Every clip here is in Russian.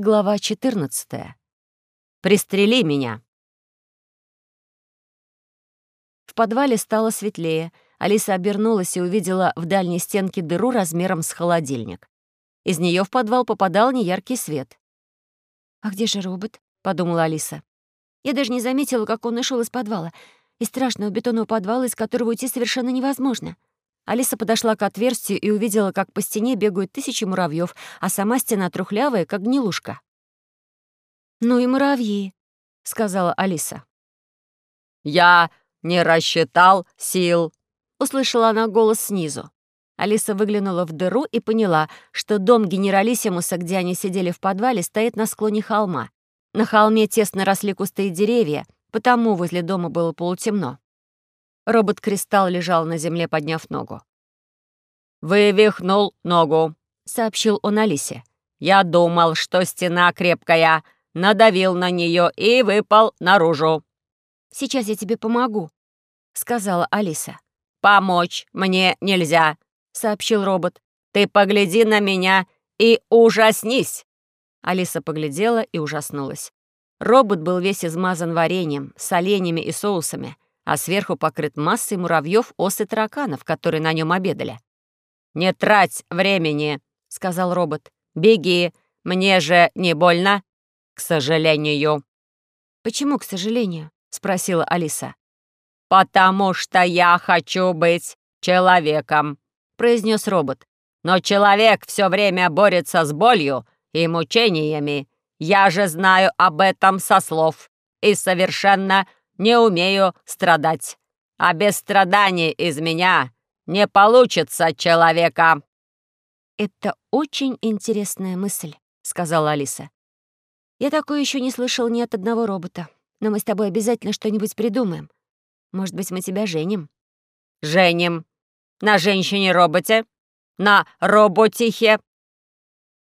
Глава 14. «Пристрели меня!» В подвале стало светлее. Алиса обернулась и увидела в дальней стенке дыру размером с холодильник. Из нее в подвал попадал неяркий свет. «А где же робот?» — подумала Алиса. Я даже не заметила, как он ушел из подвала. Из страшного бетонного подвала, из которого уйти совершенно невозможно. Алиса подошла к отверстию и увидела, как по стене бегают тысячи муравьев, а сама стена трухлявая, как гнилушка. «Ну и муравьи», — сказала Алиса. «Я не рассчитал сил», — услышала она голос снизу. Алиса выглянула в дыру и поняла, что дом генералиссимуса, где они сидели в подвале, стоит на склоне холма. На холме тесно росли кусты и деревья, потому возле дома было полутемно. Робот-кристалл лежал на земле, подняв ногу. «Вывихнул ногу», — сообщил он Алисе. «Я думал, что стена крепкая, надавил на нее и выпал наружу». «Сейчас я тебе помогу», — сказала Алиса. «Помочь мне нельзя», — сообщил робот. «Ты погляди на меня и ужаснись». Алиса поглядела и ужаснулась. Робот был весь измазан вареньем, соленьями и соусами, а сверху покрыт массой муравьев, ос и тараканов, которые на нем обедали. «Не трать времени», — сказал робот. «Беги, мне же не больно?» «К сожалению». «Почему, к сожалению?» — спросила Алиса. «Потому что я хочу быть человеком», — произнес робот. «Но человек все время борется с болью и мучениями. Я же знаю об этом со слов и совершенно не умею страдать. А без страданий из меня не получится человека». «Это очень интересная мысль», — сказала Алиса. «Я такое еще не слышал ни от одного робота. Но мы с тобой обязательно что-нибудь придумаем. Может быть, мы тебя женим?» «Женим. На женщине-роботе? На роботихе?»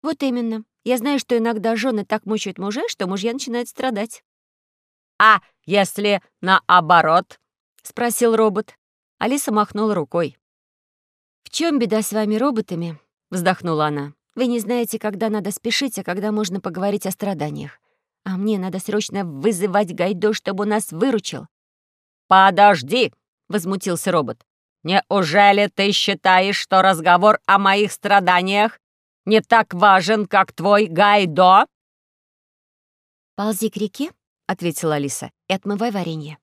«Вот именно. Я знаю, что иногда жены так мучают мужей, что мужья начинают страдать». «А если наоборот?» — спросил робот. Алиса махнула рукой. «В чем беда с вами, роботами?» — вздохнула она. «Вы не знаете, когда надо спешить, а когда можно поговорить о страданиях. А мне надо срочно вызывать Гайдо, чтобы нас выручил». «Подожди!» — возмутился робот. «Неужели ты считаешь, что разговор о моих страданиях не так важен, как твой Гайдо?» «Ползи к реке», — ответила Алиса, — «и отмывай варенье».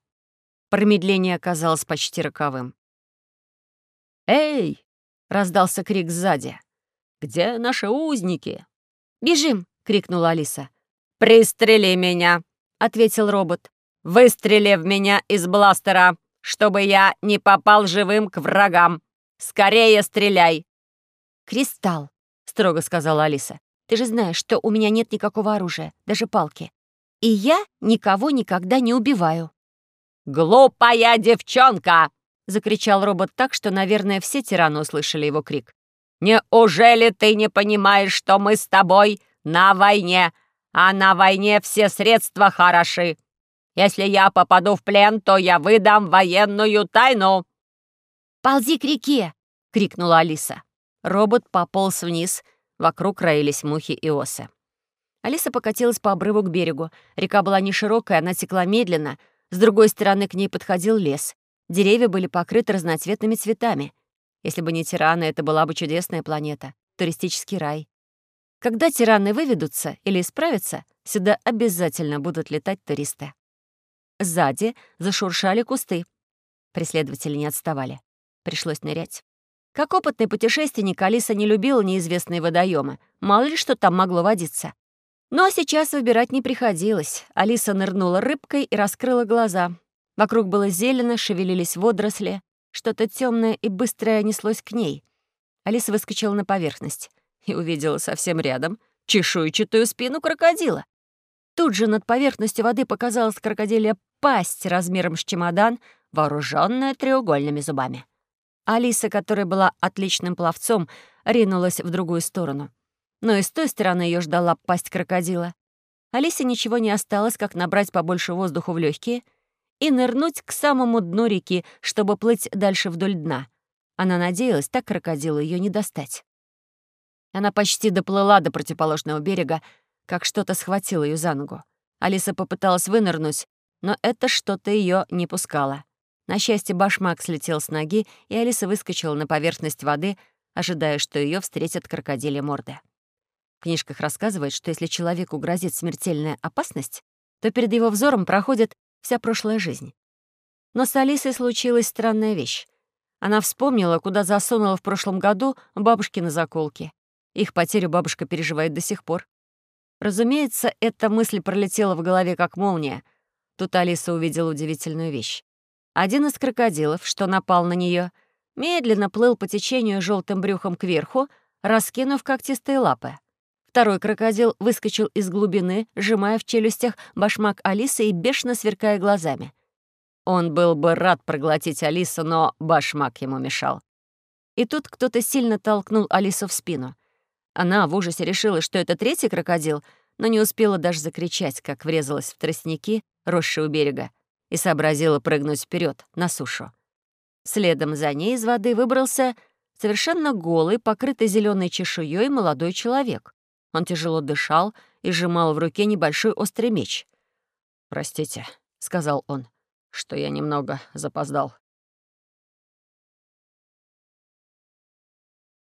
Промедление оказалось почти роковым. «Эй!» — раздался крик сзади. «Где наши узники?» «Бежим!» — крикнула Алиса. «Пристрели меня!» — ответил робот. «Выстрели в меня из бластера, чтобы я не попал живым к врагам. Скорее стреляй!» «Кристалл!» — строго сказала Алиса. «Ты же знаешь, что у меня нет никакого оружия, даже палки. И я никого никогда не убиваю». «Глупая девчонка!» закричал робот так, что, наверное, все тираны услышали его крик. «Неужели ты не понимаешь, что мы с тобой на войне, а на войне все средства хороши? Если я попаду в плен, то я выдам военную тайну». «Ползи к реке!» — крикнула Алиса. Робот пополз вниз. Вокруг роились мухи и осы. Алиса покатилась по обрыву к берегу. Река была не широкая, она текла медленно. С другой стороны к ней подходил лес. Деревья были покрыты разноцветными цветами. Если бы не тираны, это была бы чудесная планета, туристический рай. Когда тираны выведутся или исправятся, сюда обязательно будут летать туристы. Сзади зашуршали кусты. Преследователи не отставали. Пришлось нырять. Как опытный путешественник, Алиса не любила неизвестные водоемы. Мало ли что там могло водиться. Но сейчас выбирать не приходилось. Алиса нырнула рыбкой и раскрыла глаза. Вокруг было зелено, шевелились водоросли. Что-то темное и быстрое неслось к ней. Алиса выскочила на поверхность и увидела совсем рядом чешуйчатую спину крокодила. Тут же над поверхностью воды показалась крокодилья пасть размером с чемодан, вооруженная треугольными зубами. Алиса, которая была отличным пловцом, ринулась в другую сторону. Но и с той стороны ее ждала пасть крокодила. Алисе ничего не осталось, как набрать побольше воздуха в легкие — и нырнуть к самому дну реки, чтобы плыть дальше вдоль дна. Она надеялась, так крокодилу ее не достать. Она почти доплыла до противоположного берега, как что-то схватило ее за ногу. Алиса попыталась вынырнуть, но это что-то ее не пускало. На счастье, башмак слетел с ноги, и Алиса выскочила на поверхность воды, ожидая, что ее встретят крокодили морды. В книжках рассказывают, что если человеку грозит смертельная опасность, то перед его взором проходит вся прошлая жизнь. Но с Алисой случилась странная вещь. Она вспомнила, куда засунула в прошлом году бабушкины заколки. Их потерю бабушка переживает до сих пор. Разумеется, эта мысль пролетела в голове как молния. Тут Алиса увидела удивительную вещь. Один из крокодилов, что напал на нее, медленно плыл по течению желтым брюхом кверху, раскинув когтистые лапы. Второй крокодил выскочил из глубины, сжимая в челюстях башмак Алисы и бешено сверкая глазами. Он был бы рад проглотить Алису, но башмак ему мешал. И тут кто-то сильно толкнул Алису в спину. Она в ужасе решила, что это третий крокодил, но не успела даже закричать, как врезалась в тростники, росшие у берега, и сообразила прыгнуть вперед на сушу. Следом за ней из воды выбрался совершенно голый, покрытый зеленой чешуей молодой человек. Он тяжело дышал и сжимал в руке небольшой острый меч. «Простите», — сказал он, — «что я немного запоздал.